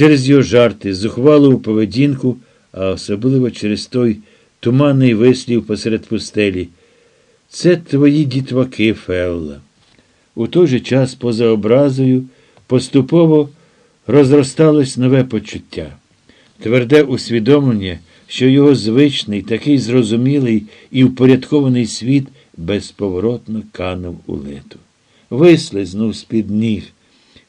через його жарти, зухвалу поведінку, а особливо через той туманний вислів посеред пустелі. Це твої дітваки, Фелла. У той же час, поза образою, поступово розросталось нове почуття, тверде усвідомлення, що його звичний, такий зрозумілий і впорядкований світ безповоротно канув у лету. Вислизнув з-під ніг.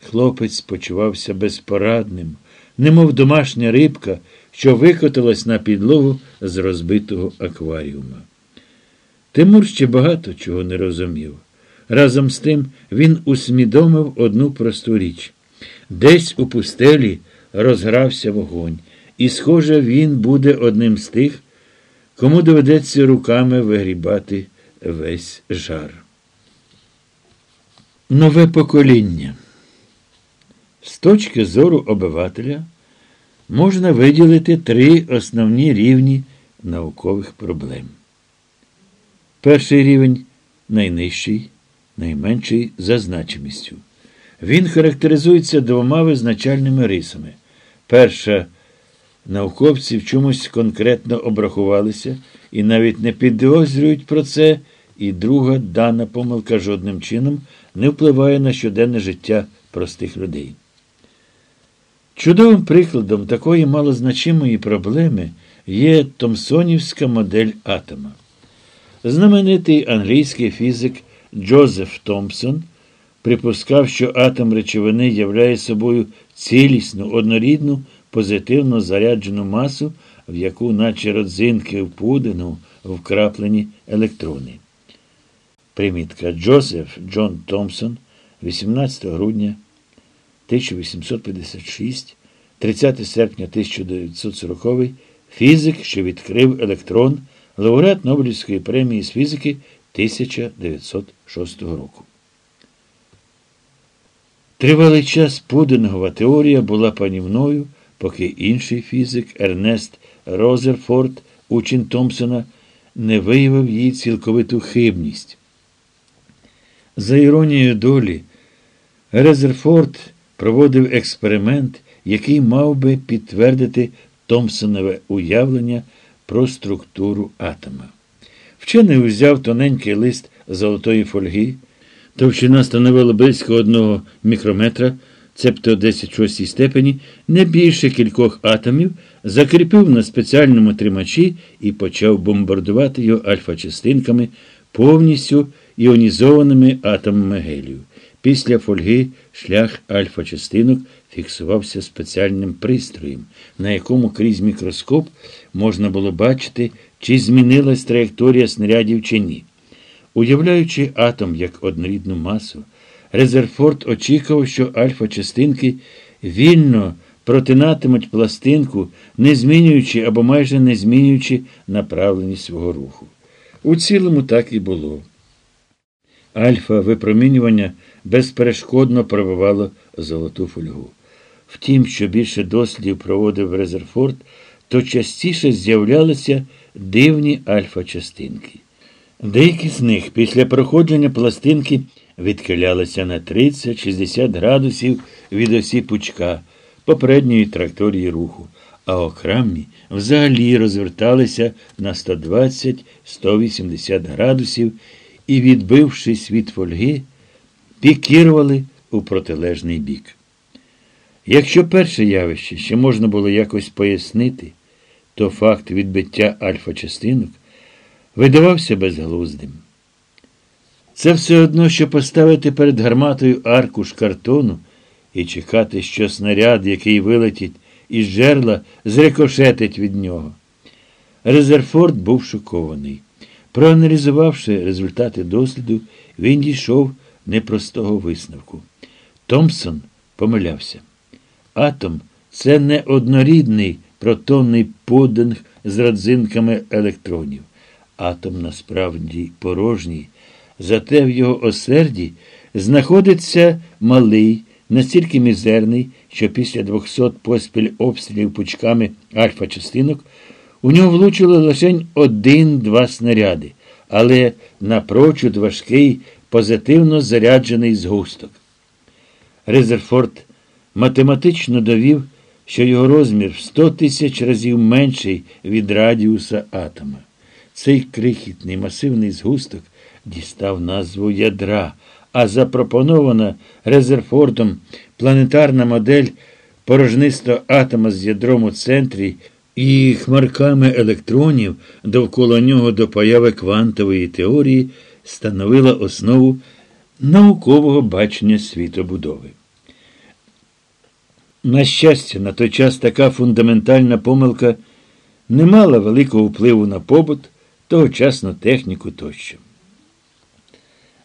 Хлопець почувався безпорадним, немов домашня рибка, що викотилась на підлогу з розбитого акваріума. Тимур ще багато чого не розумів. Разом з тим він усвідомив одну просту річ. Десь у пустелі розгрався вогонь, і, схоже, він буде одним з тих, кому доведеться руками вигрібати весь жар. Нове покоління. З точки зору обивателя можна виділити три основні рівні наукових проблем. Перший рівень найнижчий, найменший за значимістю. Він характеризується двома визначальними рисами. Перша науковці в чомусь конкретно обрахувалися і навіть не підозрюють про це, і друга дана помилка жодним чином не впливає на щоденне життя простих людей. Чудовим прикладом такої малозначимої проблеми є Томсонівська модель атома. Знаменитий англійський фізик Джозеф Томпсон припускав, що атом речовини являє собою цілісну, однорідну, позитивно заряджену масу, в яку, наче родзинки в пудину, вкраплені електрони. Примітка Джозеф Джон Томпсон, 18 грудня 1856, 30 серпня 1940, фізик, що відкрив електрон, лауреат Нобелівської премії з фізики 1906 року. Тривалий час пудингова теорія була панівною, поки інший фізик Ернест Розерфорд, учень Томпсона, не виявив її цілковиту хибність. За іронією долі, Резерфорд проводив експеримент, який мав би підтвердити Томпсонове уявлення про структуру атома. Вчений узяв тоненький лист золотої фольги, товщина становила близько одного мікрометра, цебто 10 шостій степені, не більше кількох атомів, закріпив на спеціальному тримачі і почав бомбардувати його альфа-частинками, повністю іонізованими атомами гелію. Після фольги шлях альфа-частинок фіксувався спеціальним пристроєм, на якому крізь мікроскоп можна було бачити, чи змінилась траєкторія снарядів чи ні. Уявляючи атом як однорідну масу, Резерфорд очікував, що альфа-частинки вільно протинатимуть пластинку, не змінюючи або майже не змінюючи направленість свого руху. У цілому так і було. Альфа випромінювання безперешкодно пробивало золоту фольгу. Втім, що більше дослідів проводив Резерфорд, то частіше з'являлися дивні альфа-частинки. Деякі з них після проходження пластинки відхилялися на 30-60 градусів від осі пучка попередньої траєкторії руху, а окремі взагалі розверталися на 120-180 градусів і, відбившись від фольги, пікірували у протилежний бік. Якщо перше явище ще можна було якось пояснити, то факт відбиття альфа-частинок видавався безглуздим. Це все одно, що поставити перед гарматою аркуш картону і чекати, що снаряд, який вилетить із жерла, зрикошетить від нього. Резерфорд був шокований. Проаналізувавши результати досліду, він дійшов непростого висновку. Томпсон помилявся. Атом це не однорідний протонний подинг з родзинками електронів. Атом насправді порожній, зате в його осерді знаходиться малий, настільки мізерний, що після 200 поспіль обстрілів пучками альфа-частинок у нього влучило лише один-два снаряди, але напрочуд важкий, позитивно заряджений згусток. Резерфорд математично довів, що його розмір в 100 тисяч разів менший від радіуса атома. Цей крихітний масивний згусток дістав назву ядра, а запропонована Резерфордом планетарна модель порожнистого атома з ядром у центрі і хмарками електронів довкола нього до появи квантової теорії становила основу наукового бачення світобудови. На щастя, на той час така фундаментальна помилка не мала великого впливу на побут, тогочасну техніку тощо.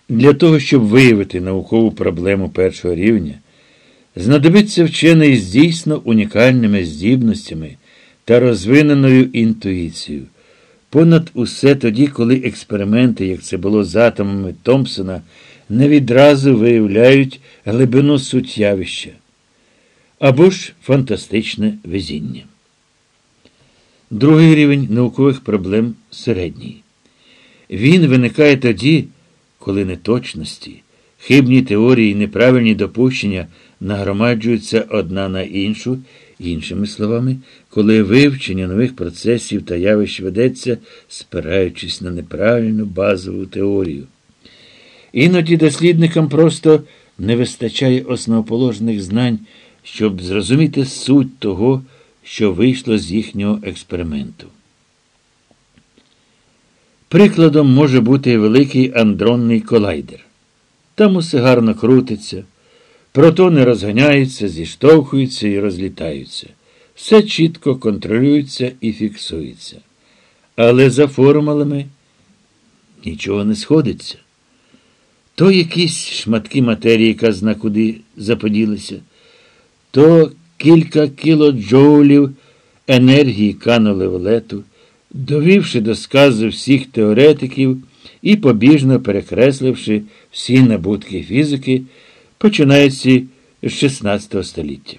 Для того, щоб виявити наукову проблему першого рівня, знадобиться вчений з дійсно унікальними здібностями та розвиненою інтуїцією. Понад усе тоді, коли експерименти, як це було з атомами Томпсона, не відразу виявляють глибину суть або ж фантастичне везіння. Другий рівень наукових проблем середній. Він виникає тоді, коли неточності, хибні теорії і неправильні допущення нагромаджуються одна на іншу, іншими словами, коли вивчення нових процесів та явищ ведеться, спираючись на неправильну базову теорію. Іноді дослідникам просто не вистачає основоположних знань, щоб зрозуміти суть того, що вийшло з їхнього експерименту. Прикладом може бути великий андронний колайдер. Там усе гарно крутиться, протони розганяються, зіштовхуються і розлітаються. Все чітко контролюється і фіксується. Але за формулами нічого не сходиться. То якісь шматки матерії, казна куди заподілися, то кілька кілоджоулів енергії канули в лету довівши до сказу всіх теоретиків і побіжно перекресливши всі набутки фізики, починаючи з 16 століття.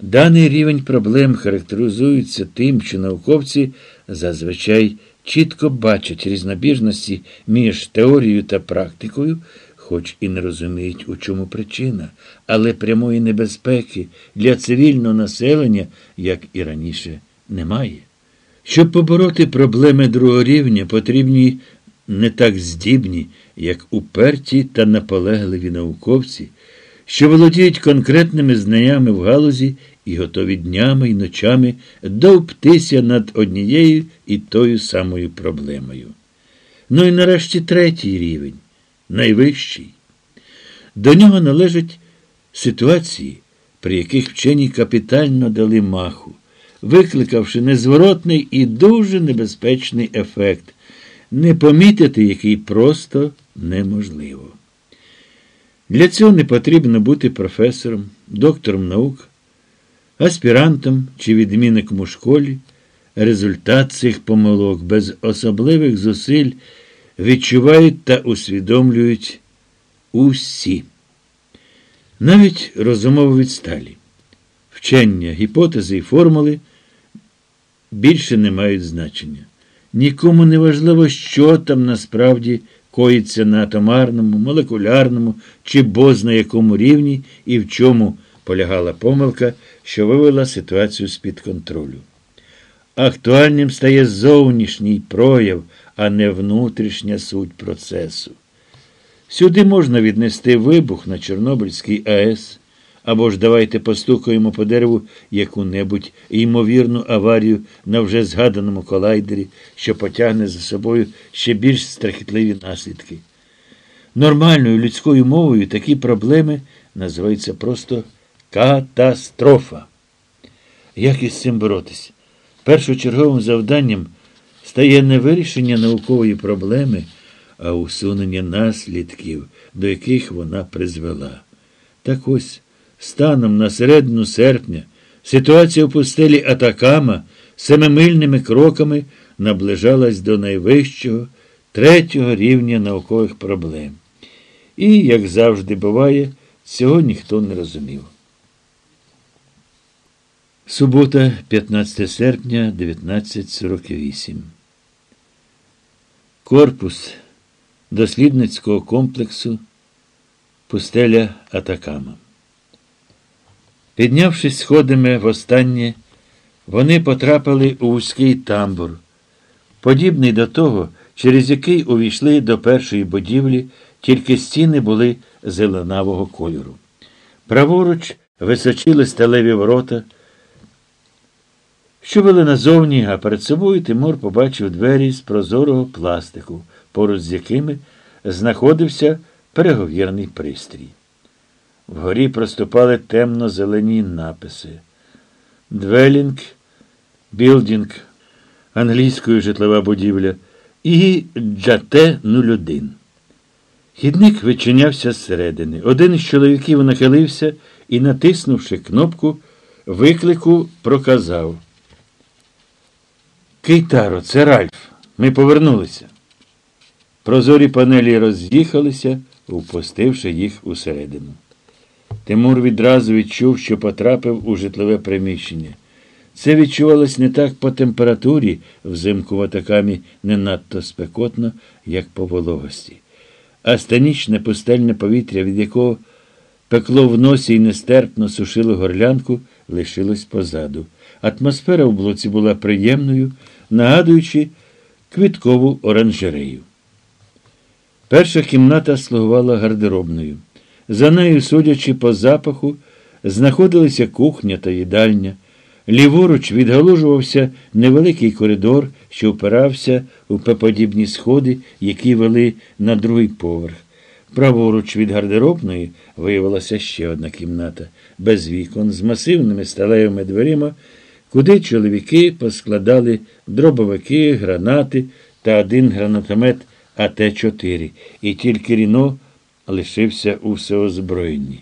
Даний рівень проблем характеризується тим, що науковці зазвичай чітко бачать різнобіжності між теорією та практикою, хоч і не розуміють, у чому причина, але прямої небезпеки для цивільного населення, як і раніше, немає. Щоб побороти проблеми другого рівня, потрібні не так здібні, як уперті та наполегливі науковці, що володіють конкретними знаннями в галузі і готові днями і ночами довптися над однією і тою самою проблемою. Ну і нарешті третій рівень, найвищий. До нього належать ситуації, при яких вчені капітально дали маху викликавши незворотний і дуже небезпечний ефект, не помітити який просто неможливо. Для цього не потрібно бути професором, доктором наук, аспірантом чи відмінником у школі. Результат цих помилок без особливих зусиль відчувають та усвідомлюють усі. Навіть розумово відсталі. Вчення, гіпотези і формули більше не мають значення. Нікому не важливо, що там насправді коїться на атомарному, молекулярному чи бозна якому рівні і в чому полягала помилка, що вивела ситуацію з-під контролю. Актуальним стає зовнішній прояв, а не внутрішня суть процесу. Сюди можна віднести вибух на Чорнобильській АЕС. Або ж давайте постукаємо по дереву яку-небудь ймовірну аварію на вже згаданому колайдері, що потягне за собою ще більш страхітливі наслідки. Нормальною людською мовою такі проблеми називаються просто катастрофа. Як із цим боротись? Першочерговим завданням стає не вирішення наукової проблеми, а усунення наслідків, до яких вона призвела. Так ось. Станом на середину серпня ситуація в пустелі Атакама семимильними кроками наближалась до найвищого третього рівня наукових проблем. І, як завжди буває, цього ніхто не розумів. Субота, 15 серпня 1948. Корпус дослідницького комплексу Пустеля Атакама. Піднявшись сходами востаннє, вони потрапили у вузький тамбур, подібний до того, через який увійшли до першої будівлі, тільки стіни були зеленавого кольору. Праворуч височили сталеві ворота, що вели назовні, а перед собою Тимур побачив двері з прозорого пластику, поруч з якими знаходився переговірний пристрій. Вгорі проступали темно-зелені написи. Dwelling, building, англійською житлова будівля і Джате 01. Хідник відчинявся зсередини. Один із чоловіків нахилився і, натиснувши кнопку, виклику проказав. Кейтаро, це Ральф. Ми повернулися. Прозорі панелі роз'їхалися, впустивши їх усередину. Тимур відразу відчув, що потрапив у житлове приміщення. Це відчувалось не так по температурі, взимку в атакамі не надто спекотно, як по вологості. А станічне пустельне повітря, від якого пекло в носі і нестерпно сушило горлянку, лишилось позаду. Атмосфера в блоці була приємною, нагадуючи квіткову оранжерею. Перша кімната слугувала гардеробною. За нею, судячи по запаху, знаходилися кухня та їдальня. Ліворуч відгалужувався невеликий коридор, що впирався у пеподібні сходи, які вели на другий поверх. Праворуч від гардеробної виявилася ще одна кімната, без вікон, з масивними сталевими дверима, куди чоловіки поскладали дробовики, гранати та один гранатомет АТ-4, і тільки Ріно лишився у всеозброєнні.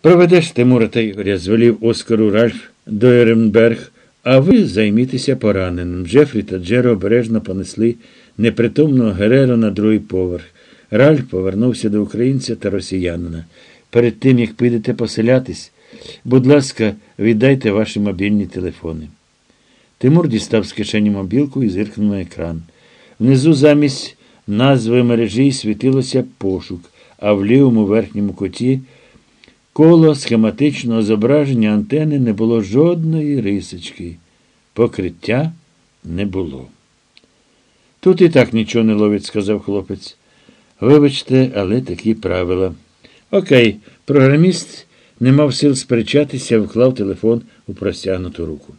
Проведеш Тимура та Ігоря, звелів Оскару Ральф до Еренберг, а ви займітеся пораненим. Джефрі та Джеро обережно понесли непритомного Гереро на другий поверх. Ральф повернувся до українця та росіянина. Перед тим, як підете поселятись, будь ласка, віддайте ваші мобільні телефони. Тимур дістав з кишені мобілку і зиркнув на екран. Внизу замість назви мережі світилося пошук, а в лівому верхньому куті коло схематичного зображення антени не було жодної рисочки. Покриття не було. Тут і так нічого не ловить, сказав хлопець. Вибачте, але такі правила. Окей, програміст не мав сил сперечатися, вклав телефон у простягнуту руку.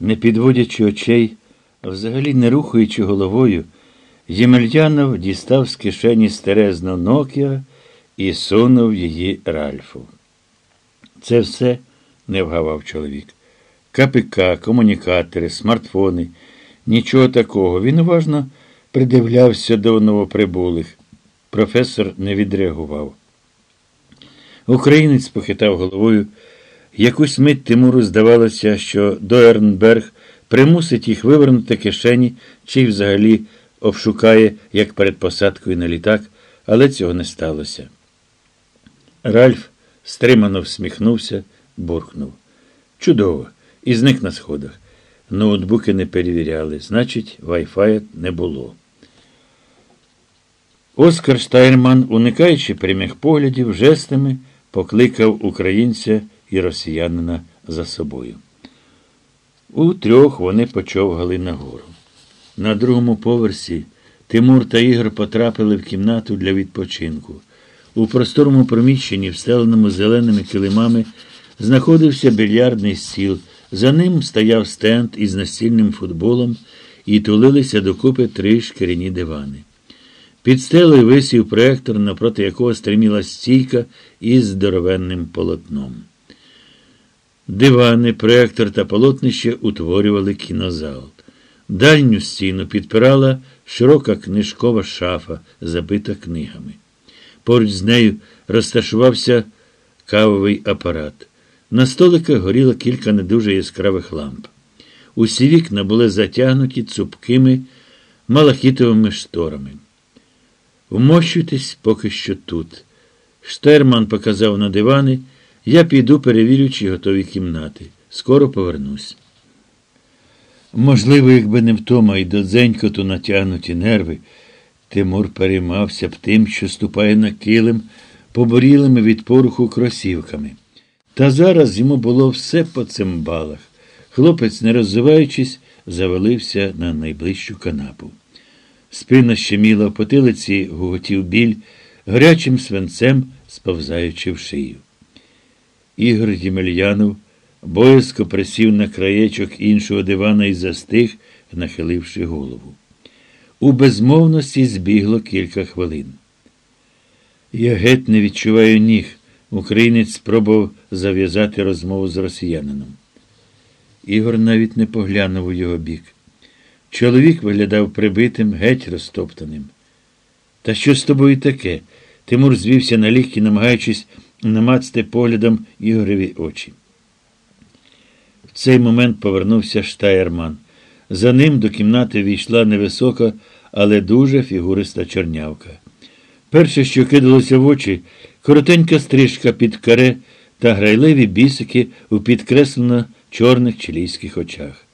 Не підводячи очей, взагалі не рухаючи головою, Ємельянов дістав з кишені стерезно Нокіа і сунув її Ральфу. Це все не вгавав чоловік. КПК, комунікатори, смартфони, нічого такого. Він уважно придивлявся до новоприбулих. Професор не відреагував. Українець похитав головою. Якусь мить Тимуру здавалося, що Доернберг примусить їх вивернути кишені чи взагалі обшукає, як перед посадкою на літак, але цього не сталося. Ральф стримано всміхнувся, буркнув. Чудово! І зник на сходах. Ноутбуки не перевіряли, значить, вайфая не було. Оскар Штайрман, уникаючи прямих поглядів, жестами покликав українця і росіянина за собою. У трьох вони почовгали нагору. На другому поверсі Тимур та Ігор потрапили в кімнату для відпочинку. У просторому приміщенні, встеленому зеленими килимами, знаходився більярдний стіл. За ним стояв стенд із настільним футболом і тулилися докупи три шкіряні дивани. Під стелею висів проектор, напроти якого стриміла стійка із здоровенним полотном. Дивани, проектор та полотнище утворювали кінозал. Дальню стіну підпирала широка книжкова шафа, забита книгами. Поруч з нею розташувався кавовий апарат. На столиках горіло кілька не дуже яскравих ламп. Усі вікна були затягнуті цупкими малахітовими шторами. Вмощуйтесь поки що тут. Штерман показав на дивани. Я піду перевірю, чи готові кімнати. Скоро повернусь. Можливо, якби не втома і до дзенькоту натягнуті нерви, Тимур переймався б тим, що ступає на килим, поборілими від поруху кросівками. Та зараз йому було все по цимбалах. Хлопець, не роззиваючись, завалився на найближчу канапу. Спина щеміла в потилиці, гуготів біль, гарячим свинцем сповзаючи в шию. Ігор Ємельянов боязко присів на краєчок іншого дивана і застиг, нахиливши голову. У безмовності збігло кілька хвилин. Я геть не відчуваю ніг. Українець спробував зав'язати розмову з росіянином. Ігор навіть не поглянув у його бік. Чоловік виглядав прибитим, геть розтоптаним. Та що з тобою таке? Тимур звівся на лікті, намагаючись намацати поглядом Ігореві очі. В цей момент повернувся штаєрман. За ним до кімнати війшла невисока, але дуже фігуриста чорнявка. Перше, що кидалося в очі, коротенька стрижка під каре та грайливі бісики у підкреслено чорних чилійських очах.